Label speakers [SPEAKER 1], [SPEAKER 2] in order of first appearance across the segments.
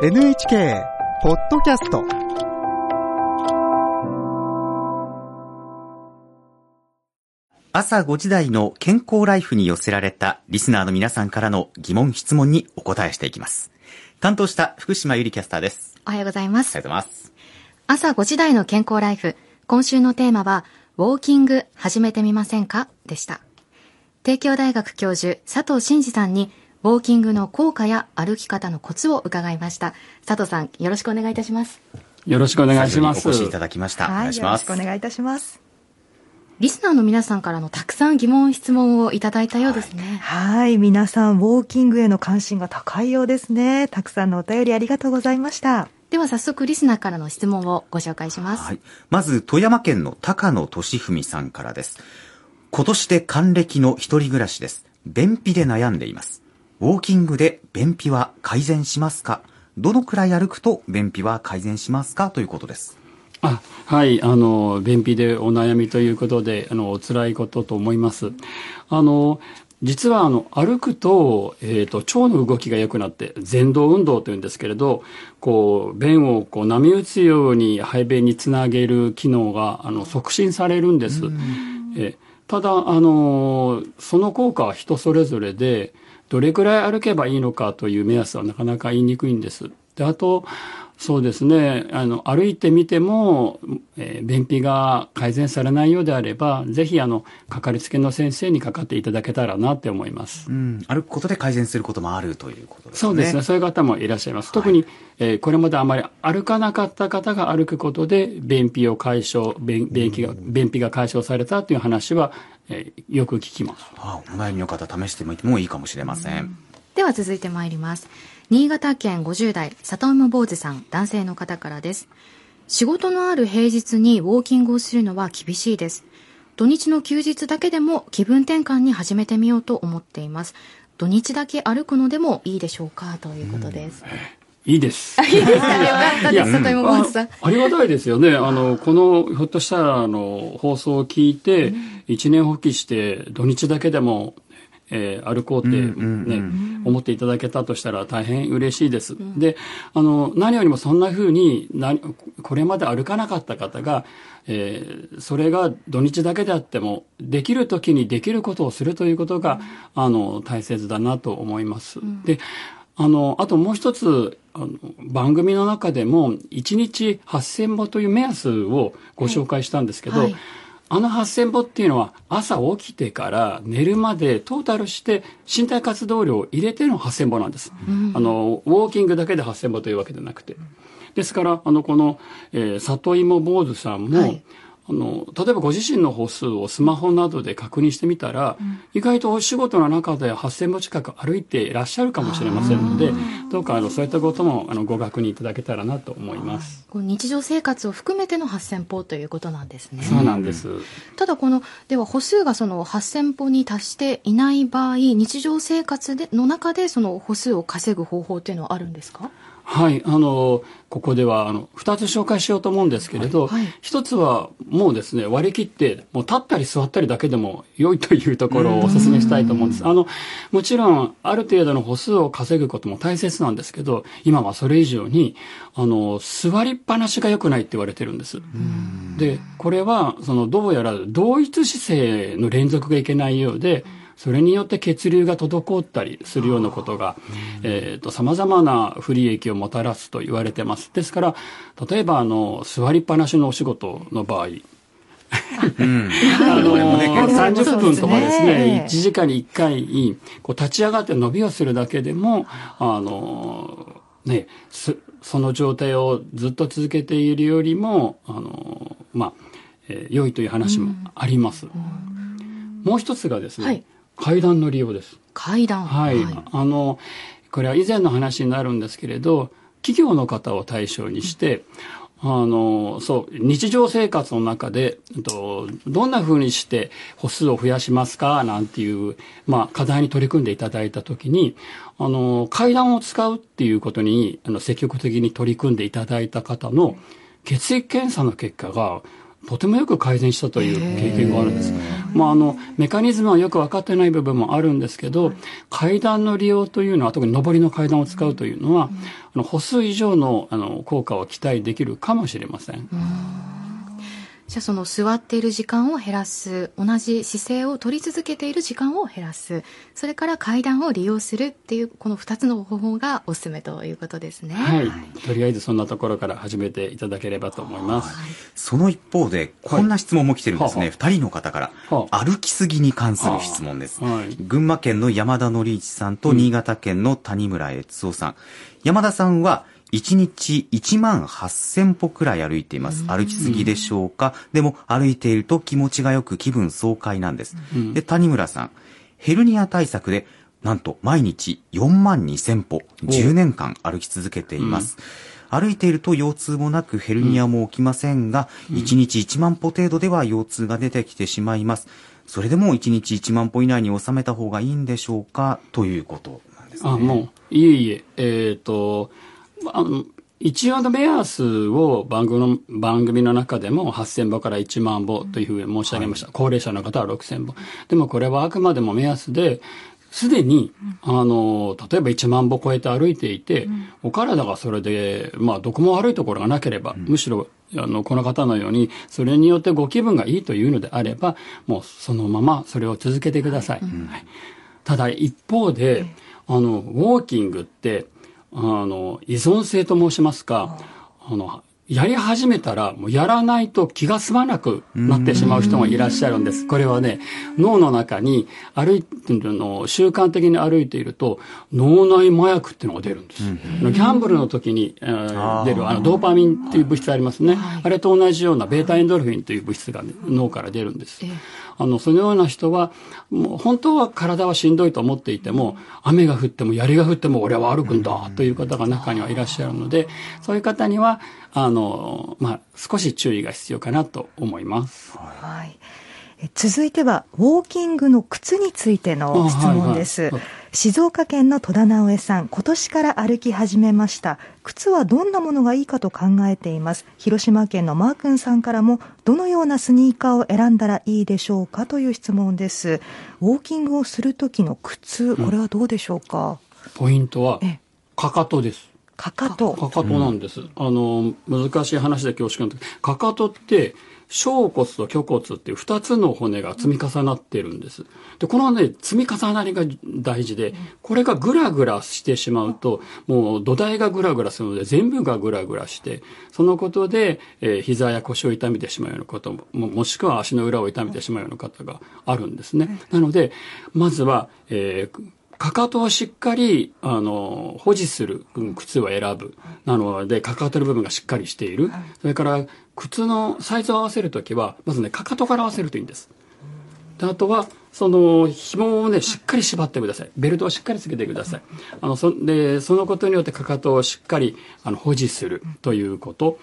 [SPEAKER 1] NHK ポッドキャスト
[SPEAKER 2] 朝5時台の健康ライフに寄せられたリスナーの皆さんからの疑問質問にお答えしていきます担当した福島ゆりキャスターです
[SPEAKER 3] おはようございます。
[SPEAKER 2] ありがとうございます
[SPEAKER 3] 朝5時台の健康ライフ。今週のテーマは、ウォーキング始めてみませんか？でした。帝京大学教授、佐藤真二さんに、ウォーキングの効果や歩き方のコツを伺いました。佐藤さん、よろしくお願いいたします。
[SPEAKER 4] よろしくお願いします。
[SPEAKER 2] お越しいただきました、お願いします
[SPEAKER 5] よろしくお願いいたします。
[SPEAKER 3] リスナーの皆さんからのたくさん疑問、質問をいただいたようですね。
[SPEAKER 5] はい、皆さん、ウォーキングへの関心が高いようですね。たくさんのお便りありがとうございました。
[SPEAKER 3] では早速リスナーからの質問をご紹介します。
[SPEAKER 2] はい。まず、富山県の高野俊文さんからです。今年で還暦の一人暮らしです。便秘で悩んでいます。ウォーキングで便秘は改善しますか？どのくらい歩くと便秘は改善しますか？ということです。
[SPEAKER 4] あはい、あの、便秘でお悩みということで、あの、お辛いことと思います。あの、実はあの歩くと,、えー、と腸の動きが良くなって前動運動というんですけれどこう便をこう波打つように排便につなげる機能があの促進されるんです。えただあのその効果は人それぞれでどれくらい歩けばいいのかという目安はなかなか言いにくいんです。であとそうですね。あの、歩いてみても、えー便秘が改善されないようであれば、ぜひ、あの、かかりつけの先生にかかっていただけたらなって思います。
[SPEAKER 2] うん。歩くことで改善することもあるということですね。
[SPEAKER 4] そうですね。そういう方もいらっしゃいます。特に、えーこれまであまり歩かなかった方が歩くことで、便秘を解消、便便秘が、便秘が解消されたという話は、えーよく聞きます。
[SPEAKER 2] あお悩みの方試してみてもいいかもしれません。
[SPEAKER 3] では続いて参ります。新潟県50代、里芋坊主さん、男性の方からです。仕事のある平日にウォーキングをするのは厳しいです。土日の休日だけでも気分転換に始めてみようと思っています。土日だけ歩くのでもいいでしょうかということです。
[SPEAKER 4] いいです。
[SPEAKER 3] いいですか？よかったです、里芋坊主さん
[SPEAKER 4] あ。ありがたいですよね。あの、この、ひょっとしたら、あの、放送を聞いて、一年発起して、土日だけでも、えー歩こうって、ね、思っていただけたとしたら大変嬉しいです。で、あの、何よりもそんな風に、なこれまで歩かなかった方が、えーそれが土日だけであっても、できる時にできることをするということが、あの、大切だなと思います。で、あの、あともう一つ、あの番組の中でも、1日8000歩という目安をご紹介したんですけど、
[SPEAKER 3] はい
[SPEAKER 4] あの8000歩っていうのは、朝起きてから寝るまでトータルして身体活動量を入れての8000歩なんです。あの、ウォーキングだけで8000歩というわけでなくて。ですから、あの、この、えー里芋坊主さんも、
[SPEAKER 3] はい
[SPEAKER 4] あの、例えばご自身の歩数をスマホなどで確認してみたら、意外とお仕事の中で8000歩近く歩いていらっしゃるかもしれませんので、どうかあのそういったこともあのご確認いただけたらなと思います。
[SPEAKER 3] こう日常生活を含めての8000歩ということなんですね。
[SPEAKER 4] そうなんです。
[SPEAKER 3] ただこの、では歩数がその8000歩に達していない場合、日常生活での中でその歩数を稼ぐ方法っていうのはあるんですか？
[SPEAKER 4] はい、あの、ここでは、あの、二つ紹介しようと思うんですけれど、
[SPEAKER 3] はい
[SPEAKER 4] 一つは、もうですね、割り切って、もう立ったり座ったりだけでも良いというところをお勧めしたいと思うんです。あの、もちろん、ある程度の歩数を稼ぐことも大切なんですけど、今はそれ以上に、あの、座りっぱなしが良くないって言われてるんです。で、これは、その、どうやら同一姿勢の連続がいけないようで、それによって血流が滞ったりするようなことが、えっ、と、様々な不利益をもたらすと言われてます。ですから、例えば、あの、座りっぱなしのお仕事の場合、
[SPEAKER 2] うん。
[SPEAKER 4] あの、
[SPEAKER 2] これもね結構
[SPEAKER 4] 30分とかです
[SPEAKER 5] ね。
[SPEAKER 4] ね、1時間に1回、こう立ち上がって伸びをするだけでも、あの、ね、すその状態をずっと続けているよりも、あの、まあ、えー良いという話もあります。もう一つがですね、
[SPEAKER 3] はい
[SPEAKER 4] 階段の利用です。
[SPEAKER 3] 階段。
[SPEAKER 4] はい、あのこれは以前の話になるんですけれど企業の方を対象にして、あのそう日常生活の中でとどんなふうにして歩数を増やしますか？なんていう、まあ、課題に取り組んでいただいた時にあの階段を使うっていうことにあの積極的に取り組んでいただいた方の血液検査の結果がとてもよく改善したという経験があるんです。まあ、あの、メカニズムはよく分かってない部分もあるんですけど、階段の利用というのは、特に上りの階段を使うというのは、あの歩数以上のあの効果を期待できるかもしれません。
[SPEAKER 3] じゃあその座っている時間を減らす、同じ姿勢を取り続けている時間を減らす、それから階段を利用するっていう、この2つの方法がおすすめということですね。
[SPEAKER 4] はい。とりあえずそんなところから始めていただければと思います。
[SPEAKER 2] その一方で、こんな質問も来てるんですね。
[SPEAKER 4] はい
[SPEAKER 2] 二、人の方から、
[SPEAKER 4] は
[SPEAKER 2] 歩きすぎに関する質問です。
[SPEAKER 4] はい
[SPEAKER 2] 群馬県の山田則一さんと新潟県の谷村悦夫さん。山田さんは、1日1万8000歩くらい歩いています。歩きすぎでしょうか？でも歩いていると気持ちがよく気分爽快なんです。で、谷村さん。ヘルニア対策で、なんと毎日4万2000歩、10年間歩き続けています。歩いていると腰痛もなくヘルニアも起きませんが、1日1万歩程度では腰痛が出てきてしまいます。それでも1日1万歩以内に収めた方がいいんでしょうか？ということなんですね。
[SPEAKER 4] あ、もう、いえいえ、えっ、と、あの、一応の目安を番組の番組の中でも8000歩から1万歩というふうに申し上げました。高齢者の方は6000歩。でもこれはあくまでも目安で、すでに、あの、例えば1万歩超えて歩いていて、お体がそれで、まあ、どこも悪いところがなければ、むしろ、あの、この方のように、それによってご気分がいいというのであれば、もうそのままそれを続けてください。はい。ただ一方で、あの、ウォーキングって、あの、依存性と申しますか、あの、やり始めたら、もうやらないと気が済まなくなってしまう人がいらっしゃるんです。これはね、脳の中に歩いてるの、習慣的に歩いていると、脳内麻薬っていうのが出るんです。ギャンブルの時に、えー出る、あの、ドーパミンっていう物質ありますね。あれと同じようなベータエンドルフィンという物質が、ね、脳から出るんです。あの、そのような人は、もう本当は体はしんどいと思っていても、雨が降っても槍が降っても俺は歩くんだという方が中にはいらっしゃるので、そういう方には、あの、まあ、少し注意が必要かなと思います。
[SPEAKER 5] はい。え続いては、ウォーキングの靴についての質問です。
[SPEAKER 4] あはいはい
[SPEAKER 5] 静岡県の戸田直江さん、今年から歩き始めました。靴はどんなものがいいかと考えています。広島県のマー君さんからも、どのようなスニーカーを選んだらいいでしょうかという質問です。ウォーキングをするときの靴、これはどうでしょうか、
[SPEAKER 4] ポイントは
[SPEAKER 5] ええ、
[SPEAKER 4] かかとです。
[SPEAKER 5] かかと。
[SPEAKER 4] かかとなんです。あの、難しい話で恐縮なんですけど、かかとって、小骨と虚骨っていう二つの骨が積み重なってるんです。で、このね、積み重なりが大事で、これがグラグラしてしまうと、もう土台がグラグラするので、全部がグラグラして、そのことで、えー膝や腰を痛めてしまうようなことも、ももしくは足の裏を痛めてしまうような方があるんですね。なので、まずは、えーかかとをしっかり、あの、保持するうん靴を選ぶ。なので、かかとの部分がしっかりしている。それから、靴のサイズを合わせるときは、まずね、かかとから合わせるといいんです。であとは、その、紐をね、しっかり縛ってください。ベルトをしっかりつけてください。あの、そ、で、そのことによってかかとをしっかり、あの、保持するということ。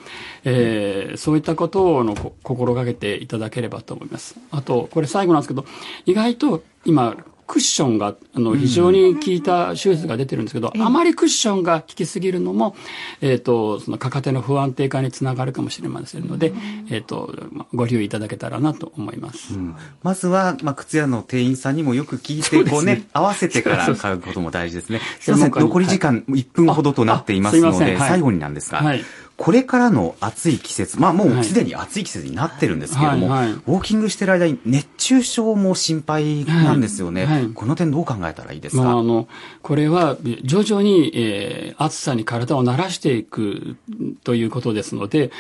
[SPEAKER 4] えーそういったことを、あの、こ心がけていただければと思います。あと、これ最後なんですけど、意外と、今、クッションが、あの、非常に効いたシューズが出てるんですけど、あまりクッションが効きすぎるのも、えっ、と、そのかか手の不安定化につながるかもしれませんので、えっ、と、まあご留意いただけたらなと思います。
[SPEAKER 2] まずは、まあ、靴屋の店員さんにもよく聞いて、こうね、合わせてから買うことも大事ですね。すいません、残り時間1分ほどとなっていますので、
[SPEAKER 4] ああすいません。はい。
[SPEAKER 2] 最後になんですが、
[SPEAKER 4] はい
[SPEAKER 2] これからの暑い季節、まあもう
[SPEAKER 4] はい。
[SPEAKER 2] すでに暑い季節になってるんですけれども、
[SPEAKER 4] はいはい。
[SPEAKER 2] ウォーキングしてる間に熱中症も心配なんですよね。
[SPEAKER 4] はいはい。
[SPEAKER 2] この点どう考えたらいいですか、
[SPEAKER 4] まあ、あの、これは徐々に、えー暑さに体を慣らしていくということですので、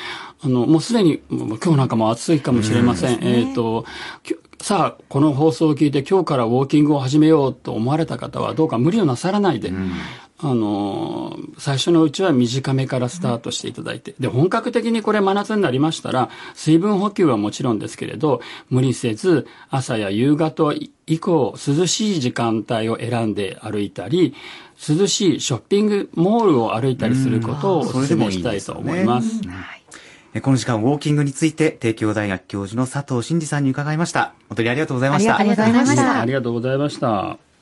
[SPEAKER 4] あの、もうすでに、今日なんかも暑いかもしれません。えっ、と、きょさあ、この放送を聞いて今日からウォーキングを始めようと思われた方はどうか無理をなさらないで、あの、最初のうちは短めからスタートしていただいて、で、本格的にこれ真夏になりましたら、水分補給はもちろんですけれど、無理せず、朝や夕方以降、涼しい時間帯を選んで歩いたり、涼しいショッピングモールを歩いたりすることをお勧めしたいと思います。
[SPEAKER 2] えこの時間、ウォーキングについて、帝京大学教授の佐藤真二さんに伺いました。本当にありがとうございました。
[SPEAKER 3] ありがとうございました
[SPEAKER 4] ありがとうございました。